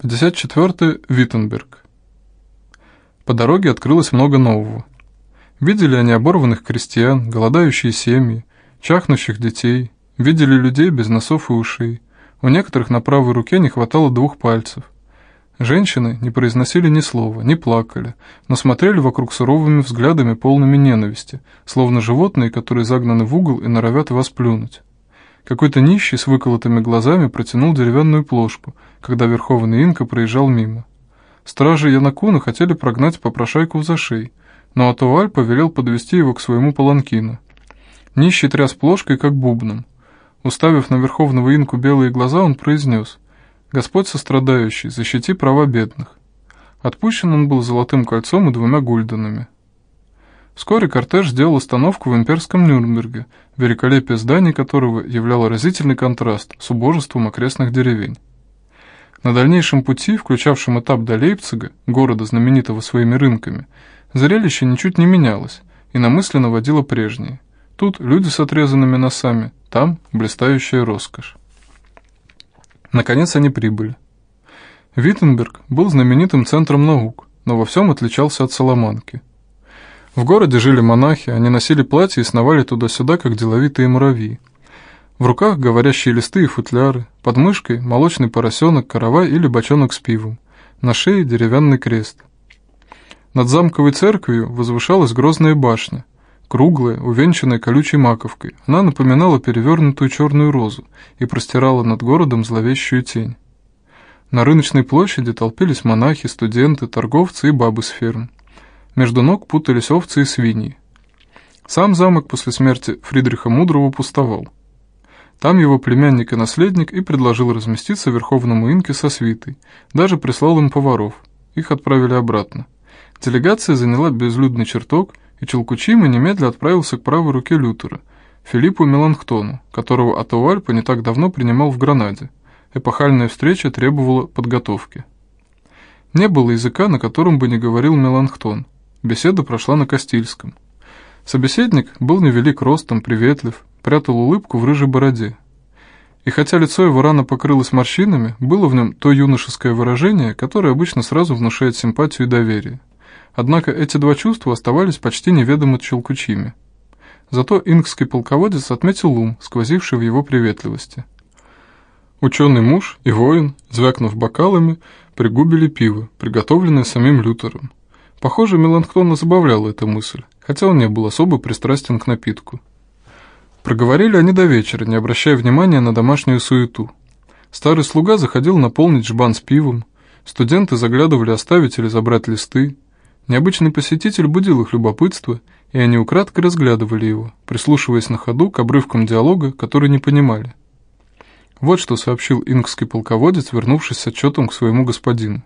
54. Виттенберг. По дороге открылось много нового. Видели они оборванных крестьян, голодающие семьи, чахнущих детей, видели людей без носов и ушей. У некоторых на правой руке не хватало двух пальцев. Женщины не произносили ни слова, не плакали, но смотрели вокруг суровыми взглядами, полными ненависти, словно животные, которые загнаны в угол и норовят вас плюнуть. Какой-то нищий с выколотыми глазами протянул деревянную плошку, когда верховный инка проезжал мимо. Стражи Янакуна хотели прогнать попрошайку в зашей, но Атуаль повелел подвести его к своему паланкину. Нищий тряс плошкой, как бубном. Уставив на верховного инку белые глаза, он произнес «Господь сострадающий, защити права бедных». Отпущен он был золотым кольцом и двумя гульденами. Вскоре кортеж сделал остановку в имперском Нюрнберге, великолепие зданий которого являло разительный контраст с убожеством окрестных деревень. На дальнейшем пути, включавшем этап до Лейпцига, города, знаменитого своими рынками, зрелище ничуть не менялось и намысленно водило прежние. Тут люди с отрезанными носами, там блистающая роскошь. Наконец они прибыли. Виттенберг был знаменитым центром наук, но во всем отличался от Соломанки – в городе жили монахи, они носили платья и сновали туда-сюда, как деловитые муравьи. В руках говорящие листы и футляры, под мышкой молочный поросенок, каравай или бочонок с пивом, на шее деревянный крест. Над замковой церковью возвышалась грозная башня, круглая, увенчанная колючей маковкой. Она напоминала перевернутую черную розу и простирала над городом зловещую тень. На рыночной площади толпились монахи, студенты, торговцы и бабы с ферм. Между ног путались овцы и свиньи. Сам замок после смерти Фридриха Мудрого пустовал. Там его племянник и наследник и предложил разместиться верховному инке со свитой, даже прислал им поваров. Их отправили обратно. Делегация заняла безлюдный чертог, и Челкучима немедля отправился к правой руке Лютера, Филиппу Меланхтону, которого Атауальпа не так давно принимал в Гранаде. Эпохальная встреча требовала подготовки. Не было языка, на котором бы не говорил Меланхтон – Беседа прошла на Кастильском. Собеседник был невелик ростом, приветлив, прятал улыбку в рыжей бороде. И хотя лицо его рано покрылось морщинами, было в нем то юношеское выражение, которое обычно сразу внушает симпатию и доверие. Однако эти два чувства оставались почти неведомы Челкучими. Зато ингский полководец отметил ум, сквозивший в его приветливости. Ученый муж и воин, звякнув бокалами, пригубили пиво, приготовленное самим Лютером. Похоже, Меланхтона забавляла эта мысль, хотя он не был особо пристрастен к напитку. Проговорили они до вечера, не обращая внимания на домашнюю суету. Старый слуга заходил наполнить жбан с пивом, студенты заглядывали оставить или забрать листы. Необычный посетитель будил их любопытство, и они украдкой разглядывали его, прислушиваясь на ходу к обрывкам диалога, которые не понимали. Вот что сообщил ингский полководец, вернувшись с отчетом к своему господину.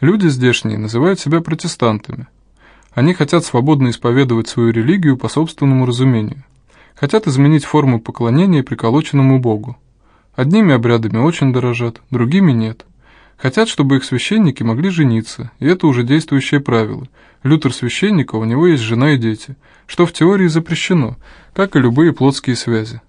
Люди здешние называют себя протестантами. Они хотят свободно исповедовать свою религию по собственному разумению. Хотят изменить форму поклонения приколоченному Богу. Одними обрядами очень дорожат, другими нет. Хотят, чтобы их священники могли жениться, и это уже действующее правило. Лютер священника, у него есть жена и дети, что в теории запрещено, как и любые плотские связи.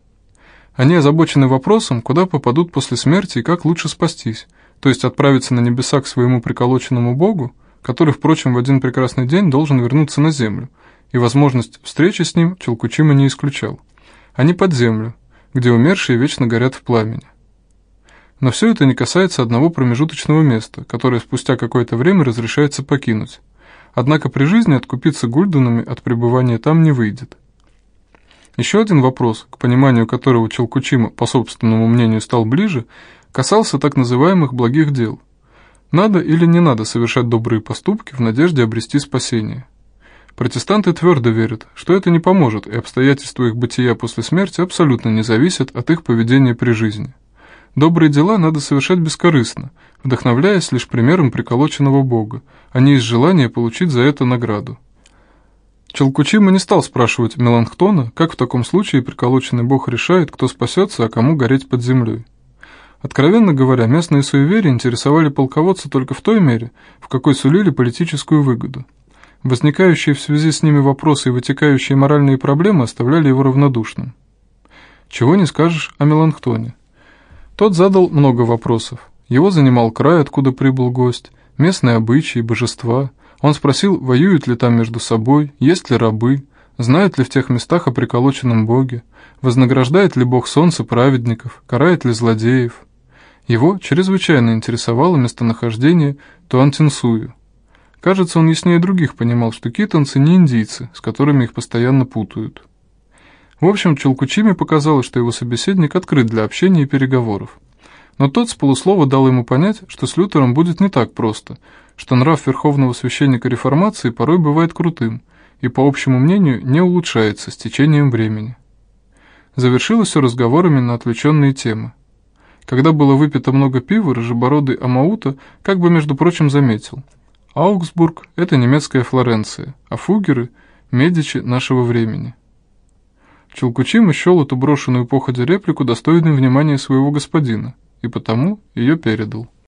Они озабочены вопросом, куда попадут после смерти и как лучше спастись, то есть отправиться на небеса к своему приколоченному Богу, который, впрочем, в один прекрасный день должен вернуться на землю, и возможность встречи с ним Челкучима не исключал, а не под землю, где умершие вечно горят в пламени. Но все это не касается одного промежуточного места, которое спустя какое-то время разрешается покинуть. Однако при жизни откупиться гульденами от пребывания там не выйдет. Еще один вопрос, к пониманию которого Челкучима, по собственному мнению, стал ближе – касался так называемых благих дел. Надо или не надо совершать добрые поступки в надежде обрести спасение. Протестанты твердо верят, что это не поможет, и обстоятельства их бытия после смерти абсолютно не зависят от их поведения при жизни. Добрые дела надо совершать бескорыстно, вдохновляясь лишь примером приколоченного Бога, а не из желания получить за это награду. Челкучима не стал спрашивать Меланхтона, как в таком случае приколоченный Бог решает, кто спасется, а кому гореть под землей. Откровенно говоря, местные суеверия интересовали полководца только в той мере, в какой сулили политическую выгоду. Возникающие в связи с ними вопросы и вытекающие моральные проблемы оставляли его равнодушным. Чего не скажешь о Меланхтоне. Тот задал много вопросов, Его занимал край, откуда прибыл гость, местные обычаи, божества. Он спросил, воюют ли там между собой, есть ли рабы, знают ли в тех местах о приколоченном боге, вознаграждает ли бог солнца праведников, карает ли злодеев. Его чрезвычайно интересовало местонахождение Туантинсую. Кажется, он яснее других понимал, что китанцы не индийцы, с которыми их постоянно путают. В общем, Чулкучими показалось, что его собеседник открыт для общения и переговоров. Но тот с полуслова дал ему понять, что с Лютером будет не так просто, что нрав верховного священника реформации порой бывает крутым и, по общему мнению, не улучшается с течением времени. Завершилось все разговорами на отвлеченные темы. Когда было выпито много пива, рыжебородый Амаута как бы, между прочим, заметил. Аугсбург – это немецкая Флоренция, а фугеры – Медичи нашего времени. Челкучим счел эту брошенную походе реплику достойной внимания своего господина – и потому ее передал.